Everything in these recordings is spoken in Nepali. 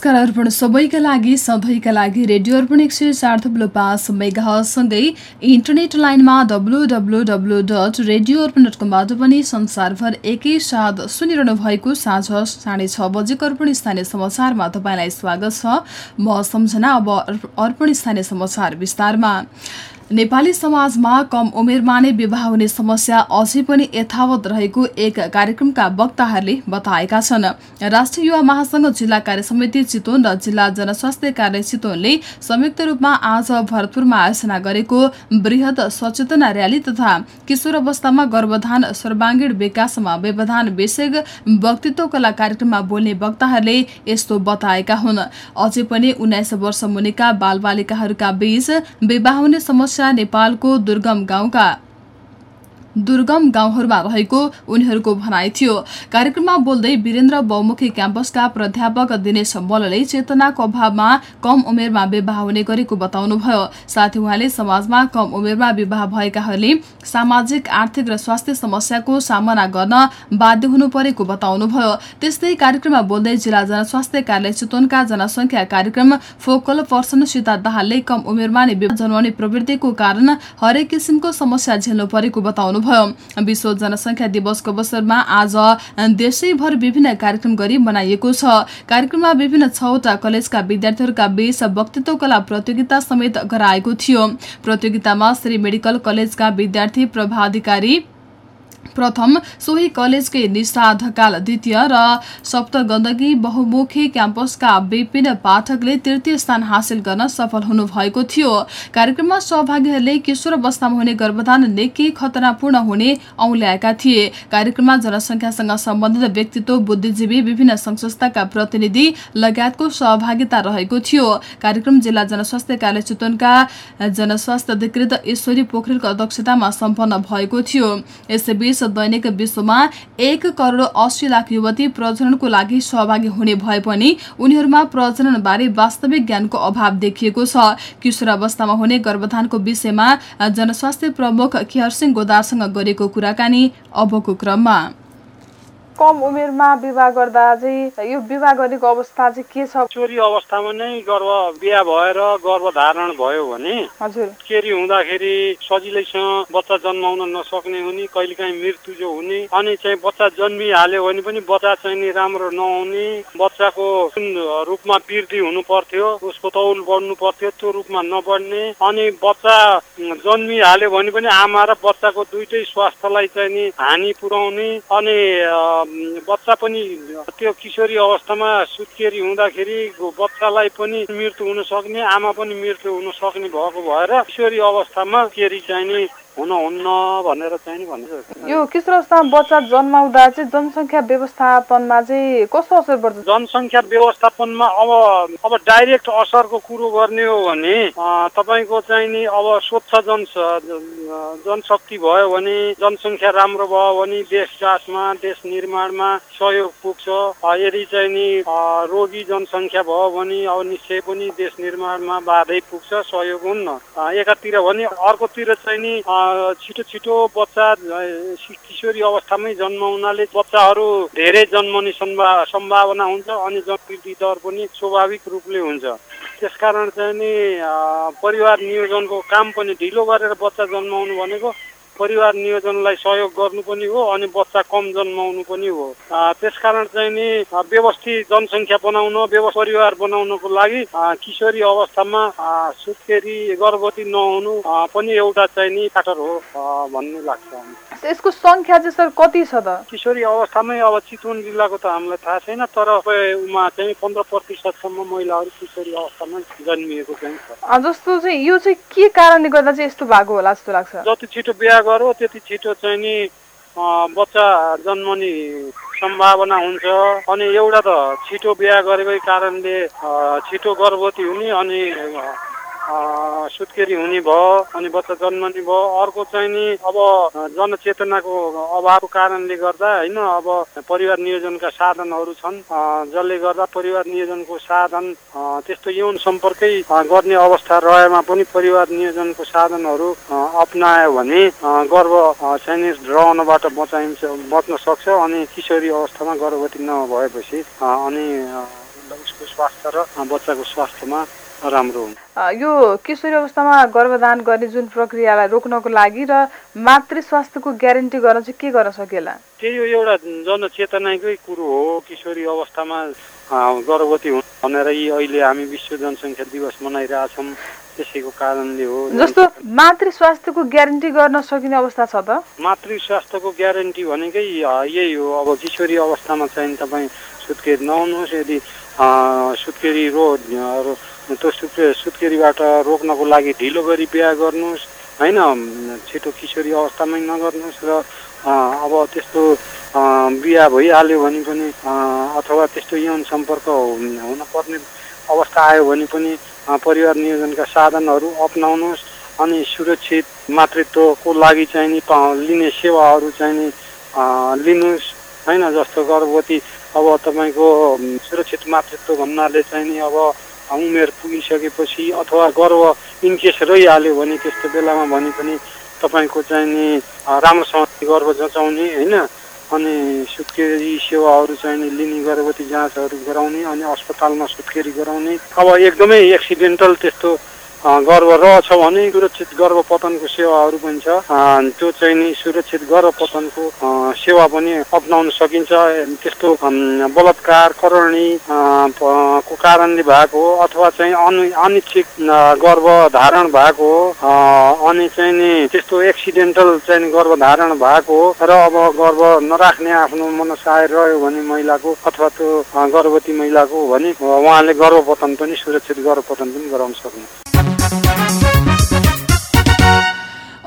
नमस्कार अर्पण सबैका लागि सधैँका लागि रेडियो अर्पण एक सय चार थप्लो पाँच मेगासँगै इन्टरनेट लाइनमा W W W dot radio Arpan dot कमबाट पनि संसारभर एकैसाथ सुनिरहनु भएको साँझ साढे छ बजेको अर्पण स्थानीय समाचारमा तपाईँलाई स्वागत छ। म सम्झना अब अर्पण स्थानीय समाचार विस्तारमा। नेपाली समाजमा कम उमेरमा नै विवाह हुने समस्या अझै पनि यथावत रहेको एक कार्यक्रमका वक्ताहरूले बताएका छन्। राष्ट्रिय युवा महासंघ जिल्ला कार्य समिति चितवन र जिल्ला जनस्वास्थ्य कार्य चितवनले संयुक्त रूपमा आज भरतपुरमा आयोजना गरेको वृहत सचेतना र्याली तथा किशोर अवस्थामा गर्भधान सर्वाङ्गीण विकासमा व्यवधान विषय वक्तित्व कला कार्यक्रममा बोल्ने वक्ताहरूले यस्तो बताएका हुन्। अझै पनि उन्नाइस वर्ष मुनिका बालबालिकाहरूका बीच विवाह हुने समस्या नेपालको दुर्गम गाउँका दुर्गम गाउँहरूमा रहेको उनीहरूको भनाइ थियो। कार्यक्रममा बोल्दै वीरेन्द्र बहुमुखी क्याम्पसका प्राध्यापक दिनेश मल्लले चेतनाको अभावमा कम उमेरमा विवाह हुने गरेको बताउनुभयो। साथै उहाँले समाजमा कम उमेरमा विवाह भएकाहरूले सामाजिक आर्थिक र स्वास्थ्य समस्याको सामना गर्न बाध्य हुनु परेको बताउनुभयो। त्यस्तै कार्यक्रममा बोल्दै जिल्ला जनस्वास्थ्य कार्यालय चितवनका जनसङ्ख्या कार्यक्रम फोकल पर्सन सीता दाहालले कम उमेरमा नै जन्माउने प्रवृत्तिको कारण हरेक किसिमको समस्या झेल्नु परेको बताउनु बताउनुभयो विश्व जनसङ्ख्या दिवसको अवसरमा आज देशैभर विभिन्न कार्यक्रम गरी मनाइएको छ। कार्यक्रममा विभिन्न छवटा कलेजका विद्यार्थीहरूका बीच वक्तित्व कला प्रतियोगिता समेत गराएको थियो। प्रतियोगितामा श्री मेडिकल कलेजका विद्यार्थी प्रभाधिकारी प्रथम सोही कलेजकै निशा ढकाल द्वितीय र सप्त गण्डकी बहुमुखी क्याम्पसका विपिन पाठकले तृतीय स्थान हासिल गर्न सफल हुनुभएको थियो। कार्यक्रममा सहभागीहरूले किशोर अवस्थामा हुने गर्भधान निकै खतरापूर्ण हुने औल्याएका थिए। कार्यक्रममा जनसङ्ख्यासँग सम्बन्धित व्यक्तित्व बुद्धिजीवी विभिन्न संस्थाका प्रतिनिधि लगायतको सहभागिता रहेको थियो। कार्यक्रम जिल्ला जनस्वास्थ्य कार्य चितवनका जनस्वास्थ्य अधिकृत ईश्वरी पोखरेलको अध्यक्षतामा सम्पन्न भएको थियो। यसैबीच दैनिक विश्वमा एक करोड अस्सी लाख युवती प्रजननको लागि सहभागी हुने भए पनि उनीहरूमा प्रजननबारे वास्तविक ज्ञानको अभाव देखिएको छ। किशोर अवस्थामा हुने गर्भधानको विषयमा जनस्वास्थ्य प्रमुख केहरसिंह गोदारसँग गरेको कुराकानी अबको क्रममा। कम उमेरमा विवाह गर्दा चाहिँ यो विवाह गरेको अवस्था चाहिँ के छ? चोरी अवस्थामा नै गर्भ बिहा भएर गर्भधारण भयो भने हजुर। चेरी हुँदाखेरि सजिलैसँग बच्चा जन्माउन नसक्ने हुने कहिलेकाहीँ मृत्यु जो हुने अनि चाहिँ बच्चा जन्मिहाल्यो भने पनि बच्चा चाहिँ नि राम्रो नहुने बच्चाको जुन रूपमा वृद्धि हुनु पर्थ्यो उसको तौल बढ्नु पर्थ्यो त्यो रूपमा नबढ्ने अनि बच्चा जन्मिहाल्यो भने पनि आमा र बच्चाको दुइटै स्वास्थ्यलाई चाहिँ नि हानि पुर्याउने अनि बच्चा पनि त्यो किशोरी अवस्थामा सुत्केरी हुँदाखेरि बच्चालाई पनि मृत्यु हुन सक्ने आमा पनि मृत्यु हुन सक्ने भएको भएर किशोरी अवस्थामा केरी चाहिने हुनुहुन्न भनेर चाहिँ भन्नु यो किशोर अवस्थामा बच्चा जन्माउँदा चाहिँ जनसङ्ख्या व्यवस्थापनमा चाहिँ कस्तो असर पर्छ? जनसङ्ख्या व्यवस्थापनमा अब अब डाइरेक्ट असरको कुरो गर्ने हो भने तपाईँको चाहिँ नि अब स्वच्छ जन जनशक्ति भयो भने जनसङ्ख्या राम्रो भयो भने देश विकासमा देश निर्माणमा सहयोग पुग्छ। यदि चाहिँ नि रोगी जनसङ्ख्या भयो भने अब निश्चय पनि देश निर्माणमा बाधै पुग्छ सहयोग हुन्न। एकातिर भने अर्कोतिर चाहिँ नि छिटो छिटो बच्चा किशोरी अवस्थामै जन्माउनाले बच्चाहरू धेरै जन्मने सम्भावना हुन्छ अनि जनवृद्धि दर पनि स्वाभाविक रूपले हुन्छ। त्यसकारण चाहिँ नि परिवार नियोजनको काम पनि ढिलो गरेर बच्चा जन्माउनु भनेको परिवार नियोजनलाई सहयोग गर्नु पनि हो अनि बच्चा कम जन्माउनु पनि हो। त्यसकारण चाहिँ नि व्यवस्थित जनसङ्ख्या बनाउन परिवार बनाउनको लागि किशोरी अवस्थामा सुत्केरी गर्भवती नहुनु पनि एउटा चाहिँ नि फ्याक्टर हो भन्ने लाग्छ। यसको सङ्ख्या चाहिँ सर कति छ त? किशोरी अवस्थामै अब चितवन जिल्लाको त हामीलाई थाहा छैन तर उमा चाहिँ पन्ध्र प्रतिशतसम्म महिलाहरू किशोरी अवस्थामा जन्मिएको चाहिँ छ। जस्तो चाहिँ यो चाहिँ के कारणले गर्दा चाहिँ यस्तो भएको होला जस्तो लाग्छ? जति छिटो बिहा गरो त्यति छिटो चाहिँ नि बच्चा जन्मने सम्भावना हुन्छ अनि एउटा त छिटो बिहा गरेकै कारणले छिटो गर्भवती हुने अनि सुत्केरी हुने भयो अनि बच्चा जन्मने भयो। अर्को चाहिँ नि अब जनचेतनाको अभावको कारणले गर्दा होइन अब परिवार नियोजनका साधनहरू छन्। जसले गर्दा परिवार नियोजनको साधन त्यस्तो यौन सम्पर्कै गर्ने अवस्था रहेमा पनि परिवार नियोजनको साधनहरू अप्नायो भने गर्भ चाहिँ नि रहनबाट बचाइन्छ बच्न सक्छ अनि किशोरी अवस्थामा गर्भवती नभएपछि अनि उसको स्वास्थ्य र बच्चाको स्वास्थ्यमा राम्रो यो किशोरी अवस्थामा गर्भधान गर्ने जुन प्रक्रियालाई रोक्नको लागि र मातृ स्वास्थ्यको ग्यारेन्टी गर्न चाहिँ के गर्न सकिएला? त्यही हो एउटा जनचेतनाकै कुरो हो किशोरी अवस्थामा गर्भवती हुन् भनेर यी अहिले हामी विश्व जनसङ्ख्या दिवस मनाइरहेछौँ त्यसैको कारणले हो। जस्तो मातृ स्वास्थ्यको ग्यारेन्टी गर्न सकिने अवस्था छ त? मातृ स्वास्थ्यको ग्यारेन्टी भनेकै यही हो। अब किशोरी अवस्थामा चाहिँ तपाईँ सुत्केरी नहुनुहोस् यदि सुत्केरी रो त्यो सुत्के सुत्केरीबाट रोक्नको लागि ढिलो गरी बिहा गर्नुहोस् होइन? छिटो किशोरी अवस्थामै नगर्नुहोस् र अब त्यस्तो बिहा भइहाल्यो भने पनि अथवा त्यस्तो यौन सम्पर्क हुन हुन पर्ने अवस्था आयो भने पनि परिवार नियोजनका साधनहरू अप्नाउनुहोस् अनि सुरक्षित मातृत्वको लागि चाहिँ नि लिने सेवाहरू चाहिँ नि लिनुहोस् होइन? जस्तो गर्भवती अब तपाईँको सुरक्षित मातृत्व भन्नाले चाहिँ नि अब उमेर पुगिसकेपछि अथवा गर्भ इनकेस रहिहाल्यो भने त्यस्तो बेलामा भने पनि तपाईँको चाहिँ नि राम्रोसँग गर्भ जचाउने होइन? अनि सुत्केरी सेवाहरू चाहिँ लिने गर्भवती जाँचहरू गराउने अनि अस्पतालमा सुत्केरी गराउने। अब एकदमै एक्सिडेन्टल त्यस्तो अ, गर्भ रहेछ भने सुरक्षित गर्भपतनको सेवाहरू पनि छ। त्यो चाहिँ नि सुरक्षित गर्भपतनको सेवा पनि अप्नाउन सकिन्छ। त्यस्तो बलात्कार करणी को कारणले भएको हो अथवा चाहिँ अनु अनिच्छिक अ, गर्भ धारण भएको हो अनि चाहिँ नि त्यस्तो एक्सिडेन्टल चाहिँ नि गर्भधारण भएको हो र अब गर्भ नराख्ने आफ्नो मनसाय रह्यो भने महिलाको अथवा त्यो गर्भवती महिलाको भने उहाँले गर्भपतन पनि सुरक्षित गर्भपतन पनि गराउन सक्नुहुन्छ।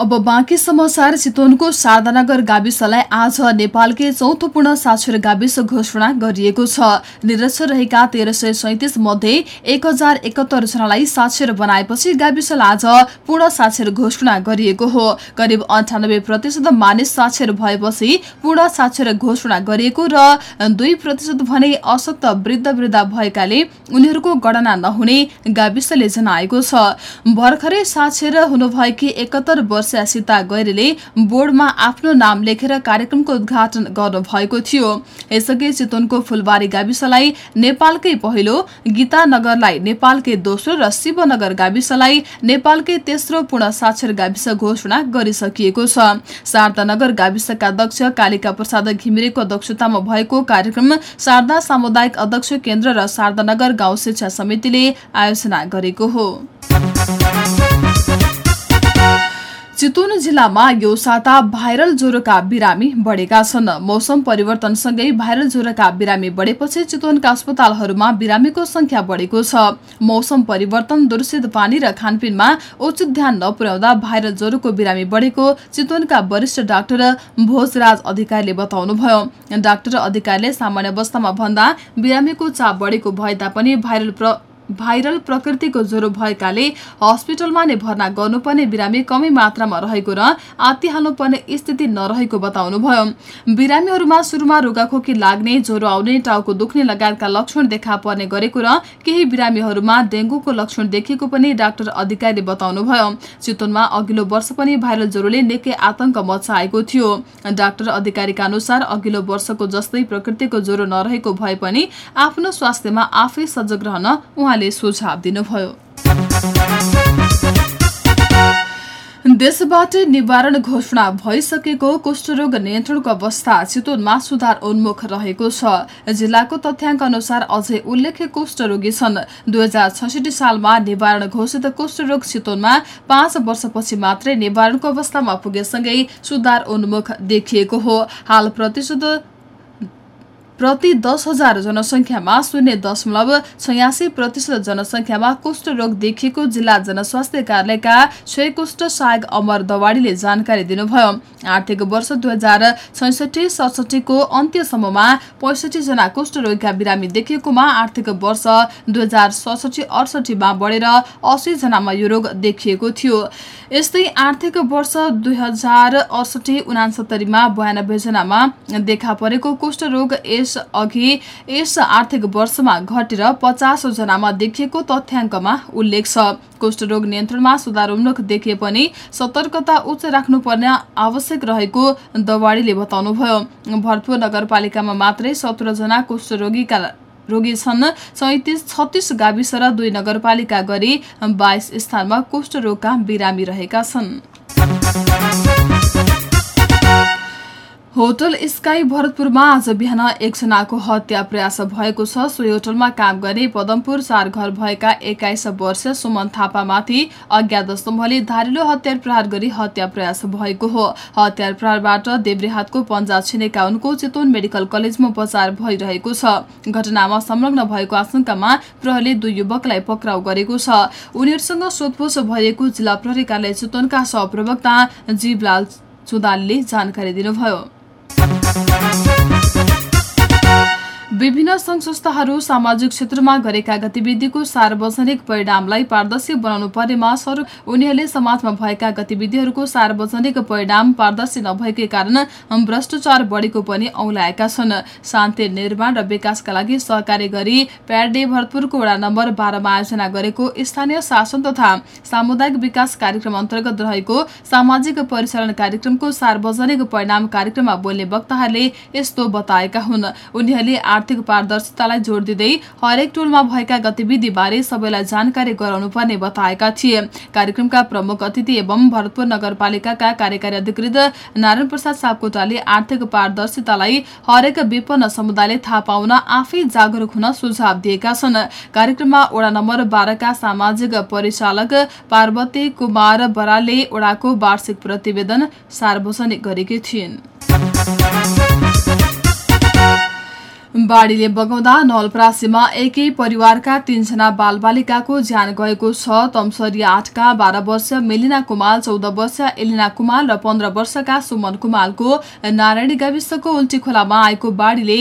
अब बाँकी समाचार चितवनको शारदानगर गाविसलाई आज नेपालकै चौथो पूर्ण साक्षर गाविस घोषणा गरिएको छ। निरक्षर रहेका तेह्र सय सैतिस मध्ये एक हजार एकहत्तर जनालाई साक्षर बनाएपछि गाविसलाई आज पूर्ण साक्षर घोषणा गरिएको हो। करिब अन्ठानब्बे प्रतिशत मानिस साक्षर भएपछि पूर्ण साक्षर घोषणा गरिएको र दुई प्रतिशत भने अशक्त वृद्ध वृद्ध भएकाले उनीहरूको गणना नहुने गाविसले जनाएको छ। भर्खरै साक्षर हुनुभएकी एकहत्तर वर्षीय सीता गैरीले बोर्डमा आफ्नो नाम लेखेर कार्यक्रमको उद्घाटन गर्नुभएको थियो। यसअघि चितवनको फुलबारी गाविसलाई नेपालकै पहिलो गीता नगरलाई नेपालकै दोस्रो र शिवनगर गाविसलाई नेपालकै तेस्रो पूर्ण साक्षर गाविस घोषणा गरिसकिएको छ। शारदानगर गाविसका अध्यक्ष कालिका प्रसाद घिमिरेको अध्यक्षतामा भएको कार्यक्रम शारदा सामुदायिक अध्यक्ष केन्द्र र शारदानगर गाउँ शिक्षा समितिले आयोजना गरेको हो। चितवन जिल्लामा यो साता भाइरल ज्वरोका बिरामी बढेका छन्। मौसम परिवर्तनसँगै भाइरल ज्वरोका बिरामी बढेपछि चितवनका अस्पतालहरूमा बिरामीको संख्या बढेको छ। मौसम परिवर्तन दूषित पानी र खानपिनमा उचित ध्यान नपुर्याउँदा भाइरल ज्वरोको बिरामी बढेको चितवनका वरिष्ठ डाक्टर भोजराज अधिकारीले बताउनुभयो। डाक्टर अधिकारीले सामान्य अवस्थामा भन्दा बिरामीको चाप बढेको भए तापनि भाइरल प्र भाइरल प्रकृतिको ज्वरो भएकाले हस्पिटलमा नै भर्ना गर्नुपर्ने बिरामी कमै मात्रामा रहेको र आत्तिहाल्नुपर्ने स्थिति नरहेको बताउनुभयो। बिरामीहरूमा सुरुमा रुगाखोकी लाग्ने ज्वरो आउने टाउको दुख्ने लगायतका लक्षण देखा पर्ने गरेको र केही बिरामीहरूमा डेङ्गुको लक्षण देखिएको पनि डाक्टर अधिकारीले बताउनुभयो। चितवनमा अघिल्लो वर्ष पनि भाइरल ज्वरोले निकै आतंक मचाएको थियो। डाक्टर अधिकारीका अनुसार अघिल्लो वर्षको जस्तै प्रकृतिको ज्वरो नरहेको भए पनि आफ्नो स्वास्थ्यमा आफै सजग रहन उहाँले सुझाव दिनुभयो। देशबाट निवारण घोषणा भइसकेको कुष्ठरोग नियन्त्रणको अवस्था चितवनमा सुधार उन्मुख रहेको छ। जिल्लाको तथ्याङ्क अनुसार अझै उल्लेख्य कुष्ठरोगी छन्। दुई हजार छैसठी सालमा निवारण घोषित कुष्ठरोग चितवनमा पाँच वर्षपछि मात्रै निवारणको अवस्थामा पुगेसँगै सुधार उन्मुख देखिएको हो। हाल प्रतिशुद्ध प्रति दस हजार जनसङ्ख्यामा शून्य दशमलव छयासी प्रतिशत जनसङ्ख्यामा कुष्ठरोग देखिएको जिल्ला जनस्वास्थ्य कार्यालयका क्षय कुष्ठ सहायक अमर दवाडीले जानकारी दिनुभयो। आर्थिक वर्ष दुई हजार छैसठी सडसठीको अन्त्यसम्ममा पैसठी जना कुष्ठरोगीका बिरामी देखिएकोमा आर्थिक वर्ष दुई हजार सडसठी अडसठीमा बढेर असी जनामा यो रोग देखिएको थियो। यस्तै आर्थिक वर्ष दुई हजार अडसठी उनासत्तरीमा बयानब्बे जनामा देखा परेको कुष्ठरोग अघि यस आर्थिक वर्षमा घटेर पचास जनामा देखिएको तथ्याङ्कमा उल्लेख छ। कुष्ठरोग नियन्त्रणमा सुधारोन्मुख देखिए पनि सतर्कता उच्च राख्नुपर्ने आवश्यक रहेको दवाडीले बताउनुभयो। भरतपुर नगरपालिकामा मात्रै सत्र जना कुष्ठरोगीका रोगी छन्। सैतिस छत्तिस गाविस र दुई नगरपालिका गरी बाइस स्थानमा कुष्ठरोगका बिरामी रहेका छन्। होटल स्काई भरतपुरमा आज बिहान एकजनाको हत्या प्रयास भएको छ। सोही होटलमा काम गर्ने पदमपुर चार घर भएका एक्काइस वर्ष सुमन थापामाथि अज्ञात समूहले धारिलो हतियार प्रहार गरी हत्या प्रयास भएको हो। हतियार प्रहारबाट देब्रेहातको पन्जा छिनेका उनको चितवन मेडिकल कलेजमा उपचार भइरहेको छ। घटनामा संलग्न भएको आशंकामा प्रहरीले दुई युवकलाई पक्राउ गरेको छ। उनीहरूसँग सोधपोछ भएको जिल्ला प्रहरी कार्यालय चितवनका सहप्रवक्ता जीवलाल चुदालले जानकारी दिनुभयो। Thanks. विभिन्न संघ संस्थाहरू सामाजिक क्षेत्रमा गरेका गतिविधिको सार्वजनिक परिणामलाई पारदर्शी बनाउनु स्वरूप उनीहरूले समाजमा भएका गतिविधिहरूको सार्वजनिक परिणाम पारदर्शी नभएकै कारण भ्रष्टाचार बढेको पनि औलाएका छन्। शान्ति निर्माण र विकासका लागि सहकारी गरी प्यारडे भरतपुरको वडा नम्बर बाह्रमा आयोजना गरेको स्थानीय शासन तथा सामुदायिक विकास कार्यक्रम अन्तर्गत रहेको सामाजिक परिचालन कार्यक्रमको सार्वजनिक परिणाम कार्यक्रममा बोल्ने वक्ताहरूले यस्तो बताएका हुन्। उनीहरूले आर्थिक पारदर्शितालाई जोड दिँदै हरेक टोलमा भएका गतिविधिबारे सबैलाई जानकारी गराउनु पर्ने बताएका थिए। कार्यक्रमका प्रमुख अतिथि एवं भरतपुर नगरपालिकाका कार्यकारी अधिकृत नारायण प्रसाद सापकोटाले आर्थिक पारदर्शितालाई हरेक विपन्न समुदायले थाहा पाउन आफै जागरूक हुन सुझाव दिएका छन्। कार्यक्रममा वडा नम्बर बाह्रका सामाजिक परिचालक पार्वती कुमार बरालले वडाको वार्षिक प्रतिवेदन सार्वजनिक गरेकी थिइन्। बाढीले बगाउँदा नलप्रासीमा एकै परिवारका तीनजना बालबालिकाको ज्यान गएको छ। तमसरी आठका बाह्र वर्ष मेलिना कुमाल चौध वर्ष एलिना कुमाल र पन्ध्र वर्षका सुमन कुमालको नारायणी गाविसको उल्टी खोलामा आएको बाढीले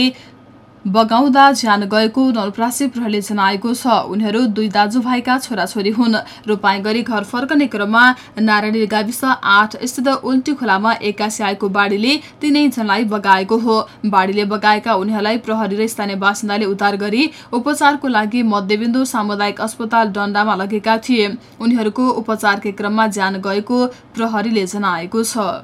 बगाउँदा ज्यान गएको नलप्रासी प्रहरीले जनाएको छ। उनीहरू दुई दाजुभाइका छोराछोरी हुन्। रूपाई गरी घर फर्कने क्रममा नारायणी गाविस आठ स्थित उल्टी खोलामा एक्कासी आएको बाढीले तीनैजनालाई बगाएको हो। बाढीले बगाएका उनीहरूलाई प्रहरी र स्थानीय बासिन्दाले उद्धार गरी उपचारको लागि मध्यबिन्दु सामुदायिक अस्पताल डण्डामा लगेका थिए। उनीहरूको उपचारकै क्रममा ज्यान गएको प्रहरीले जनाएको छ।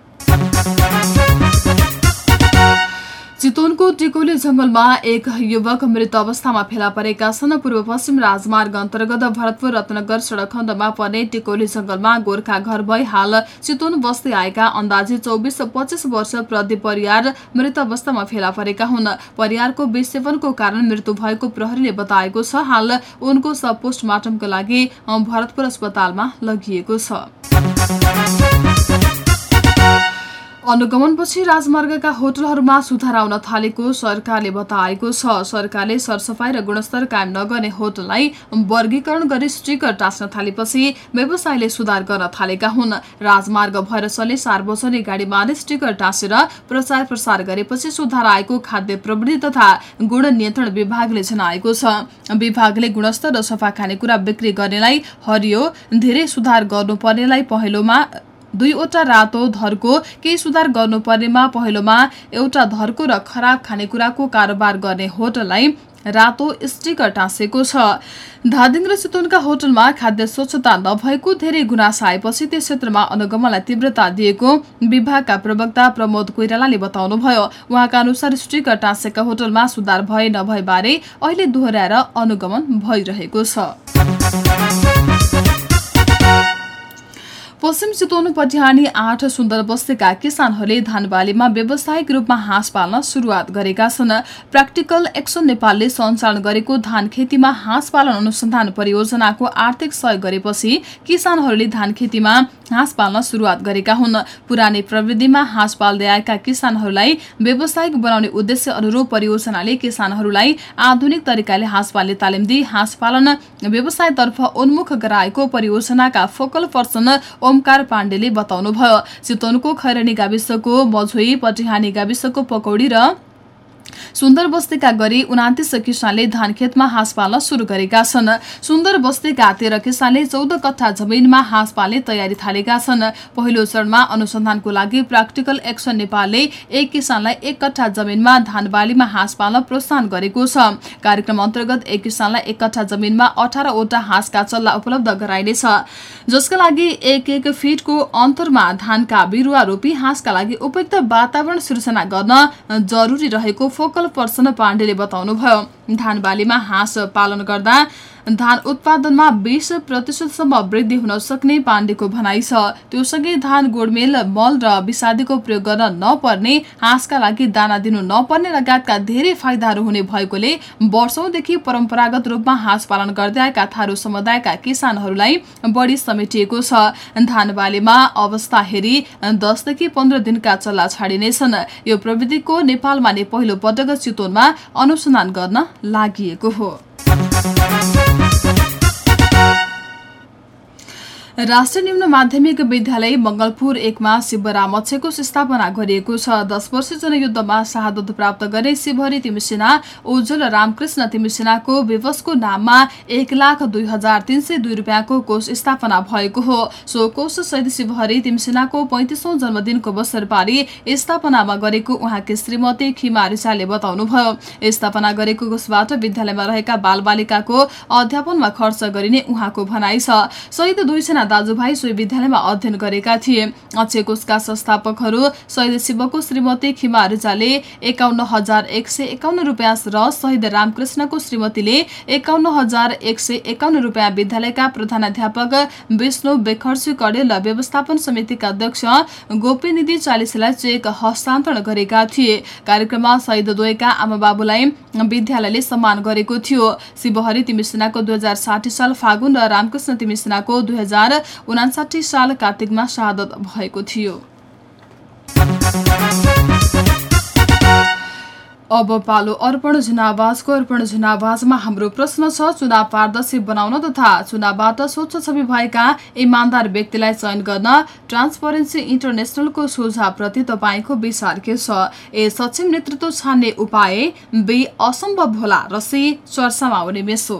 चितवनको टिकोली जंगलमा एक युवक मृत अवस्थामा फेला परेका छन्। पूर्व पश्चिम राजमार्ग अन्तर्गत भरतपुर रत्नगर सड़क खण्डमा पर्ने टिकोली जंगलमा गोर्खा घर भई हाल चितवन बस्दै आएका अन्दाजी चौबिस पच्चिस वर्ष प्रदीप परियार मृत अवस्थामा फेला परेका हुन्। परियारको विसेवनको कारण मृत्यु भएको प्रहरीले बताएको छ। हाल उनको सब पोस्टमार्टमको लागि भरतपुर अस्पतालमा लगिएको छ। अनुगमनपछि राजमार्गका होटलहरूमा सुधार आउन थालेको सरकारले बताएको छ। सरकारले सरसफाई र गुणस्तर कायम नगर्ने होटललाई वर्गीकरण गरी स्टिकर टाँच्न थालेपछि व्यवसायले सुधार गर्न थालेका हुन्। राजमार्ग भएर चल्ने सार्वजनिक गाडीमा नै स्टिकर टाँसेर प्रचार प्रसार गरेपछि सुधार आएको खाद्य प्रविधि तथा गुण नियन्त्रण विभागले जनाएको छ। विभागले गुणस्तर र सफा खानेकुरा बिक्री गर्नेलाई हरियो धेरै सुधार गर्नुपर्नेलाई पहेलोमा दुईवटा रातो धरको केही सुधार गर्नुपर्नेमा पहिलोमा एउटा धरको र खराब खानेकुराको कारोबार गर्ने होटललाई रातो स्टिकर टाँसेको छ। धादिङ र चितवनका होटलमा खाद्य स्वच्छता नभएको धेरै गुनासा आएपछि त्यस क्षेत्रमा अनुगमनलाई तीव्रता दिएको विभागका प्रवक्ता प्रमोद कोइरालाले बताउनुभयो। उहाँका अनुसार स्टिकर टाँसेका होटलमा सुधार भए नभए बारे अहिले दोहोऱ्याएर अनुगमन भइरहेको छ। पश्चिम चितवन पटिहानी आठ सुन्दर बस्तीका किसानहरूले धान बालीमा व्यावसायिक रूपमा हाँस पाल्न शुरूआत गरेका छन्। प्र्याक्टिकल एक्सन नेपालले सञ्चालन गरेको धान खेतीमा हाँस पालन अनुसन्धान परियोजनाको आर्थिक सहयोग गरेपछि किसानहरूले धान खेतीमा हाँस पाल्न शुरूआत गरेका हुन्। पुरानै प्रविधिमा हाँस पाल्दै आएका किसानहरूलाई व्यावसायिक बनाउने उद्देश्य अनुरूप परियोजनाले किसानहरूलाई आधुनिक तरिकाले हाँस पाल्ने तालिम दिई हाँस पालन व्यवसायतर्फ उन्मुख गराएको परियोजनाका फोकल पर्सन ओमकार पाण्डेले बताउनुभयो चितवनको खैरनी गाविसको मझोई पटिहानी गाविसको पकौडी र सुन्दर बस्तीका गरी उनातिस किसानले धान खेतमा हाँस पाल्न शुरू गरेका छन्। सुन्दर बस्तीका तेह्र किसानले चौध कट्ठा जमिनमा हाँस पाल्ने तयारी थालेका छन्। पहिलो चरणमा अनुसन्धानको लागि प्र्याक्टिकल एक्सन नेपालले एक किसानलाई एक कट्ठा जमिनमा धान बालीमा हाँस पाल्न प्रोत्साहन गरेको छ। कार्यक्रम अन्तर्गत एक किसानलाई एक कट्ठा जमिनमा अठारवटा हाँसका चल्ला उपलब्ध गराइनेछ। जसका लागि एक एक फिटको अन्तरमा धानका बिरुवा रोपी हाँसका लागि उपयुक्त वातावरण सिर्जना गर्न जरुरी रहेको फोकल पर्सन पाण्डेले बताउनुभयो। धान बालीमा हाँस पालन गर्दा धान उत्पादनमा बीस प्रतिशतसम्म वृद्धि हुन सक्ने पाण्डेको भनाइ छ। त्योसँगै धान गोडमेल मल र विषादीको प्रयोग गर्न नपर्ने हाँसका लागि दाना दिनु नपर्ने लगायतका धेरै फाइदाहरू हुने भएकोले वर्षौंदेखि परम्परागत रूपमा हाँस पालन गर्दै आएका थारू समुदायका किसानहरूलाई बढी समेटिएको छ। धान बालीमा अवस्था हेरी दसदेखि पन्ध्र दिनका चल्ला छाडिनेछन्। यो प्रविधिको नेपालमा नै पहिलो पटक चितवनमा अनुसन्धान गर्न लागि हो। राष्ट्रिय निम्न माध्यमिक विद्यालय मंगलपुर एकमा शिवराम अक्षयको स्थापना गरिएको छ। दस वर्ष जनयुद्धमा शहादत प्राप्त गरे शिवहरी तिमिसेना उज्जवल रामकृष्ण तिमिसेनाको विवशको नाममा एक लाख दुई हजार तीन सय दुई रुपियाँको कोष स्थापना भएको हो। सो कोष सहित शिवहरी तिमिसेनाको पैंतिसौं जन्मदिनको अवसर पारी स्थापनामा गरेको उहाँकी श्रीमती खिमा रिसाले बताउनुभयो। स्थापना गरेको कोषबाट विद्यालयमा रहेका बालबालिकाको अध्यापनमा खर्च गरिने उहाँको भनाइ छ। दुईजना दाजुभाइ सोही विद्यालयमा अध्ययन गरेका थिए। अक्षय कोषका संस्थापकहरू शहीद शिवको श्रीमती खिमा रिजाले एकाउन्न हजार एक सय एकाउन्न रुपियाँ र शहीद रामकृष्णको श्रीमतीले एकाउन्न हजार एक सय एकाउन्न रुपियाँ विद्यालयका प्रधानाध्यापक विष्णु बेखर्सी कडेल व्यवस्थापन समितिका अध्यक्ष गोपीनिधि चालिसलाई चेक हस्तान्तरण गरेका थिए। कार्यक्रममा शहीद द्वयका आमा बाबुलाई विद्यालयले सम्मान गरेको थियो। शिवहरी तिमिसेनाको दुई साल फागुन र रामकृष्ण तिमिसेनाको दुई उनासाठी साल कार्तिकमा शहादत भएको थियो। अब पालो अर्पण जुनावाजको अर्पण जुनावाजमा हाम्रो प्रश्न छ चुनाव पारदर्शी बनाउन तथा चुनावबाट स्वच्छ छवि भएका इमान्दार व्यक्तिलाई चयन गर्न ट्रान्सपरेन्सी इन्टरनेसनलको सुझावप्रति तपाईँको विचार के छ? ए सक्षम नेतृत्व छान्ने उपाय बी असम्भव होला र सी चर्चामा आउने मेसो।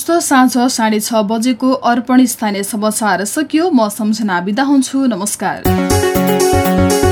हौस् त साँझ साढे छ बजेको अर्पण स्थानीय समाचार सकियो। म सम्झना बिदा हुन्छु। नमस्कार।